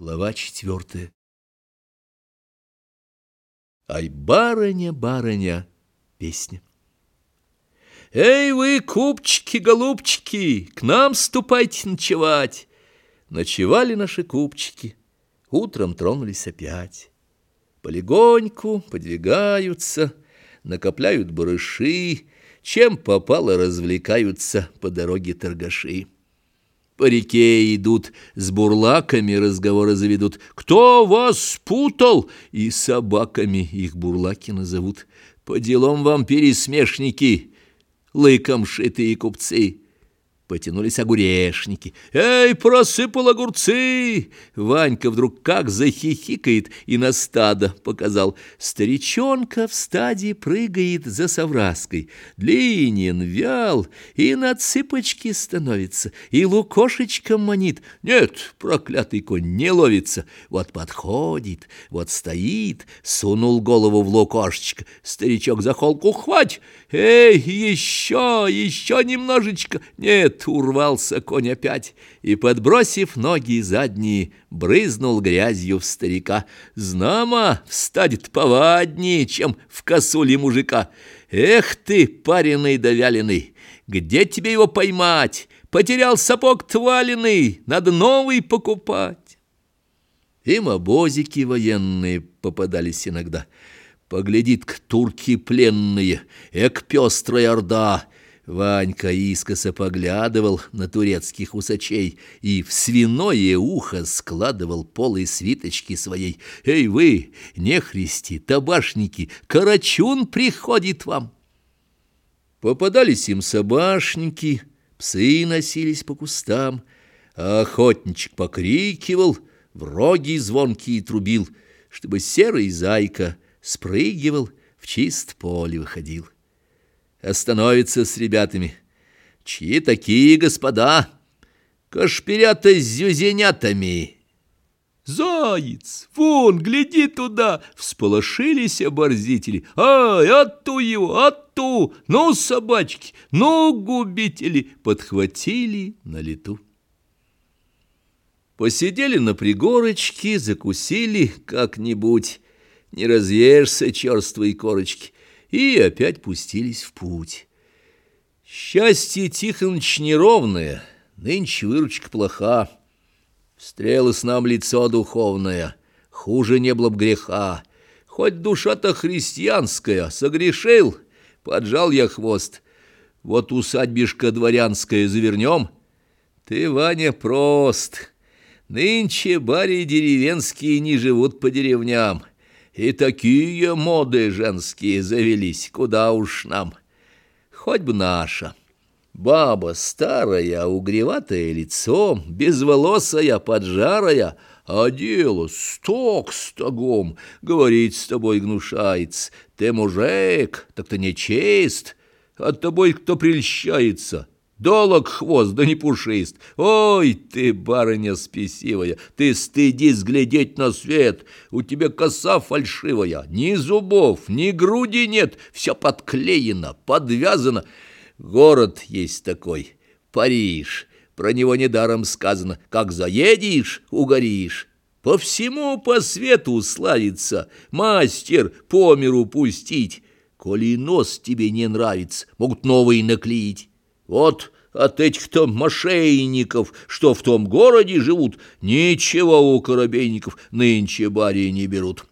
Глава четвертая. Ай, барыня, барыня, песня. Эй вы, купчики, голубчики, к нам ступайте ночевать. Ночевали наши купчики, утром тронулись опять. Полегоньку подвигаются, накопляют барыши, чем попало развлекаются по дороге торгаши. По реке идут, с бурлаками разговоры заведут. «Кто вас спутал?» И собаками их бурлаки назовут. «По делам вам пересмешники, лыком шитые купцы». Потянулись огурешники. «Эй, просыпал огурцы!» Ванька вдруг как захихикает и на стадо показал. Старичонка в стаде прыгает за совраской. Длинен, вял, и на цыпочки становится, и лукошечком манит. Нет, проклятый конь не ловится. Вот подходит, вот стоит, сунул голову в лукошечко. Старичок за холку хвать. «Эй, еще, еще немножечко!» «Нет!» Урвался конь опять и, подбросив ноги задние, брызнул грязью в старика. Знамо, встадет поваднее, чем в косуле мужика. Эх ты, пареный да вяленый, где тебе его поймать? Потерял сапог тваленый, надо новый покупать. Им обозики военные попадались иногда. Поглядит к турки пленные, эк пестрая орда — Ванька искоса поглядывал на турецких усачей и в свиное ухо складывал полы свиточки своей. «Эй вы, нехристи, табашники, карачун приходит вам!» Попадались им собашники, псы носились по кустам, а охотничек покрикивал, в роги звонкие трубил, чтобы серый зайка спрыгивал, в чист поле выходил остановится с ребятами. Чьи такие господа? Кашпирята с зюзенятами. Заяц, вон, гляди туда, всполошились оборзители. Ай, отту его, отту, ну, собачки, ну, губители, подхватили на лету. Посидели на пригорочке, закусили как-нибудь, не разъешься черствой корочки и опять пустились в путь. Счастье Тихоныч неровное, нынче выручка плоха. Стрелы с нам лицо духовное, хуже не было б греха. Хоть душа-то христианская, согрешил, поджал я хвост. Вот усадьбишка дворянская завернем. Ты, Ваня, прост. Нынче бари деревенские не живут по деревням. И такие моды женские завелись, куда уж нам. Хоть бы наша. Баба старая, угреватое лицо, безволосая, поджарая, а дело сток стогом, говорить с тобой гнушается. Ты мужик, так ты не чест, от тобой кто прельщается». Долог хвост, да не пушист. Ой, ты, барыня спесивая, ты стыдись глядеть на свет. У тебя коса фальшивая, ни зубов, ни груди нет, все подклеено, подвязано. Город есть такой, Париж, про него недаром сказано, как заедешь, угоришь. По всему по свету славится, мастер по миру пустить. Коли нос тебе не нравится, могут новый наклеить. Вот от этих-то мошенников, что в том городе живут, ничего у коробейников нынче бари не берут.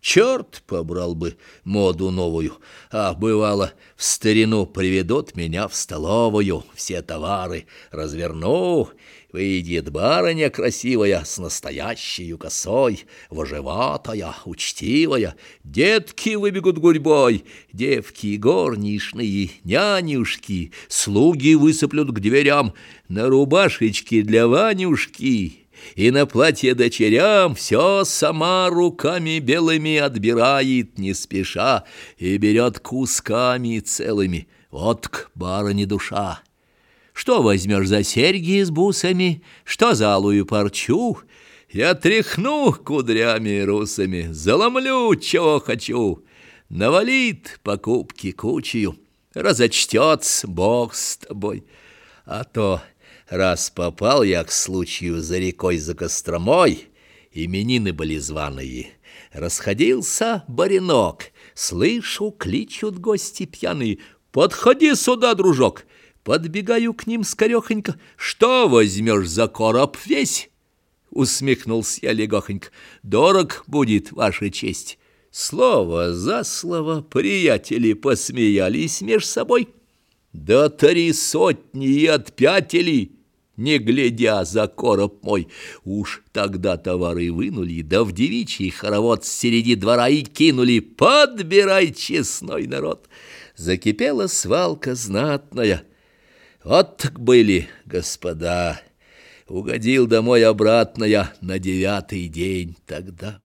Черт побрал бы моду новую, а бывало, в старину приведут меня в столовую, все товары разверну, выйдет барыня красивая с настоящей косой, вожеватая, учтивая, детки выбегут гурьбой, девки горничные, нянюшки, слуги высыплют к дверям, на рубашечке для Ванюшки и на платье дочерям все сама руками белыми отбирает не спеша и берет кусками целыми. Вот к барыне душа. Что возьмешь за серьги с бусами, что за алую парчу? Я тряхну кудрями русами, заломлю, чего хочу. Навалит покупки кучью, разочтется Бог с тобой. А то... Раз попал я к случаю за рекой за Костромой, Именины были званые. Расходился баринок. Слышу, кличут гости пьяные. «Подходи сюда, дружок!» Подбегаю к ним скорехонько. «Что возьмешь за короб весь?» Усмехнулся я легохонько. «Дорог будет ваша честь». Слово за слово приятели посмеялись меж собой. Да три сотни и отпятили, не глядя за короб мой. Уж тогда товары вынули, да в девичий хоровод среди двора и кинули. Подбирай, честной народ! Закипела свалка знатная. Вот так были, господа. Угодил домой обратно я на девятый день тогда.